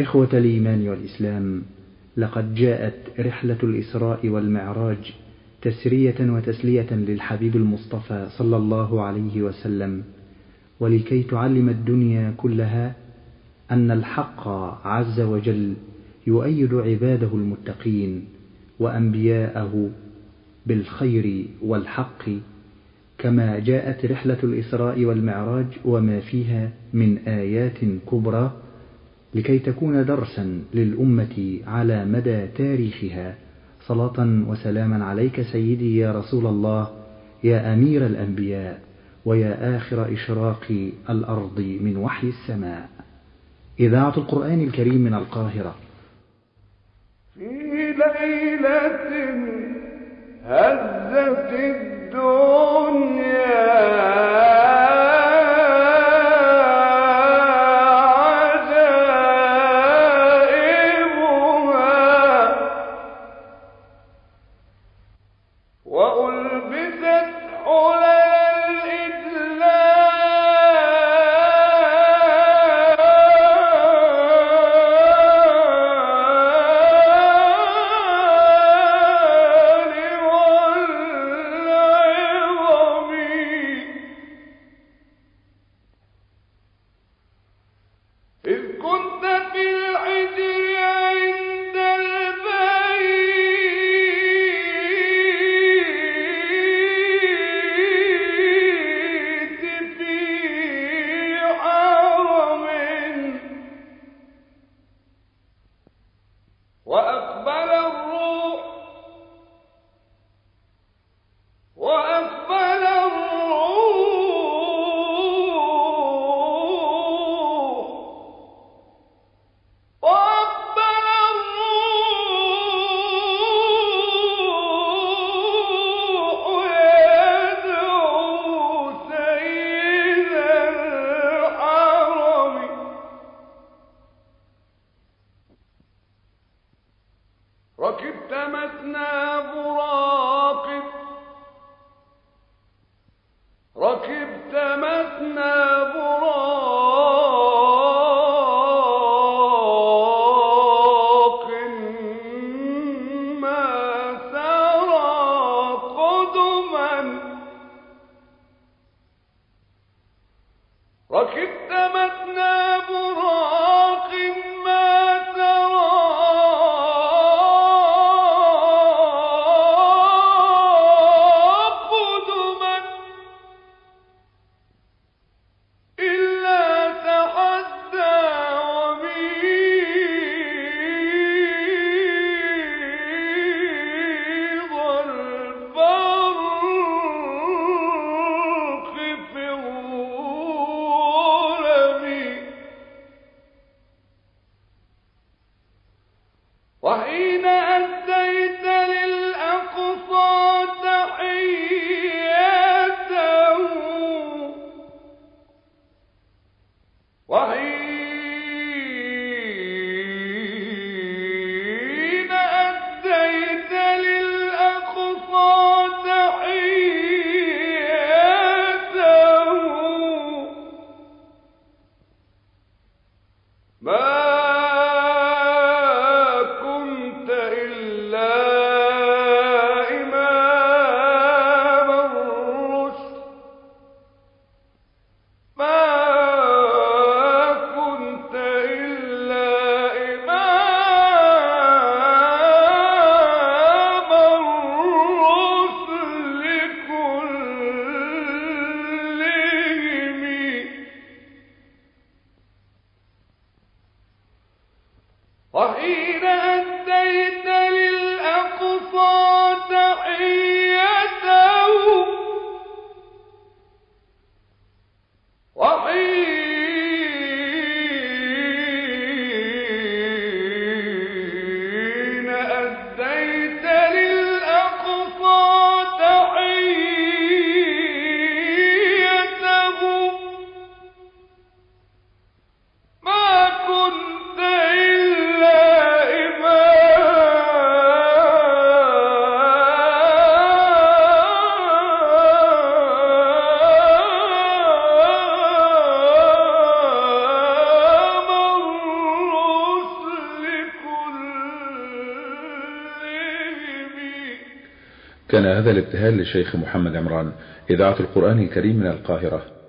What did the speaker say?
إخوة الإيمان والإسلام لقد جاءت رحلة الإسراء والمعراج تسرية وتسلية للحبيب المصطفى صلى الله عليه وسلم ولكي تعلم الدنيا كلها أن الحق عز وجل يؤيد عباده المتقين وأنبياءه بالخير والحق كما جاءت رحلة الإسراء والمعراج وما فيها من آيات كبرى لكي تكون درسا للأمة على مدى تاريخها. صلاة وسلاما عليك سيدي يا رسول الله يا أمير الأنبياء ويا آخر إشراق الأرض من وحي السماء. إذاعة القرآن الكريم من القاهرة. في ليلة هزت الدنيا. إذ كنت في ركبت مثنى براق ركبت مثنى وحين أديت كان هذا الابتهال للشيخ محمد عمران إذاعة القرآن الكريم من القاهرة.